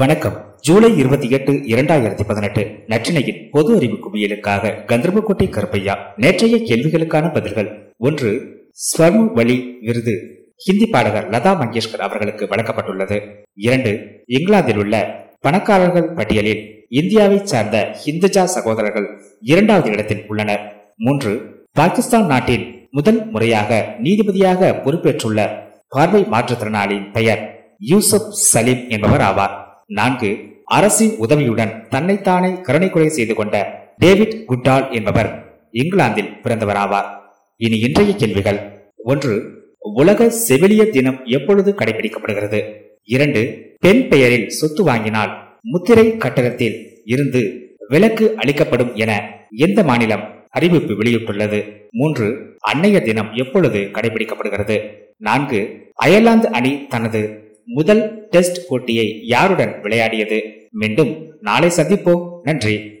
வணக்கம். ஜூலை இருபத்தி எட்டு இரண்டாயிரத்தி பதினெட்டு. நற்றினையின் பொது அறிவு குவியலுக்காக கந்தர்போட்டை கருப்பையா நேற்றைய கேள்விகளுக்கான பதில்கள். ஒன்று ஸ்வர்ம வழி விருது. ஹிந்தி பாடகர் லதா மங்கேஷ்கர் அவர்களுக்கு வழங்கப்பட்டுள்ளது. இரண்டு இங்கிலாந்தில் உள்ள பணக்காரர்கள் பட்டியலில் இந்தியாவை சார்ந்த ஹிந்துஜா சகோதரர்கள் இரண்டாவது இடத்தில் உள்ளனர். மூன்று பாகிஸ்தான் நாட்டின் முதல் முறையாக நீதிபதியாக பொறுப்பேற்றுள்ள பார்வை மாற்றுத்திறனாளியின் பெயர் யூசப் சலீம் என்பவர் ஆவார். நான்கு அரசின் உதவியுடன் தன்னைத்தானே கருணை கொலை செய்து கொண்ட டேவிட் குட்டால் என்பவர் இங்கிலாந்தில் பிறந்தவராவார். இனி இன்றைய கேள்விகள். ஒன்று உலக செவிலிய தினம் எப்பொழுது கடைபிடிக்கப்படுகிறது? இரண்டு பெண் பெயரில் சொத்து வாங்கினால் முத்திரை கட்டணத்தில் இருந்து விலக்கு அளிக்கப்படும் என எந்த மாநிலம் அறிவிப்பு வெளியிட்டுள்ளது? மூன்று அன்னைய தினம் எப்பொழுது கடைபிடிக்கப்படுகிறது? நான்கு அயர்லாந்து அணி தனது முதல் டெஸ்ட் போட்டியை யாருடன் விளையாடியது? மீண்டும் நாளை சந்திப்போம். நன்றி.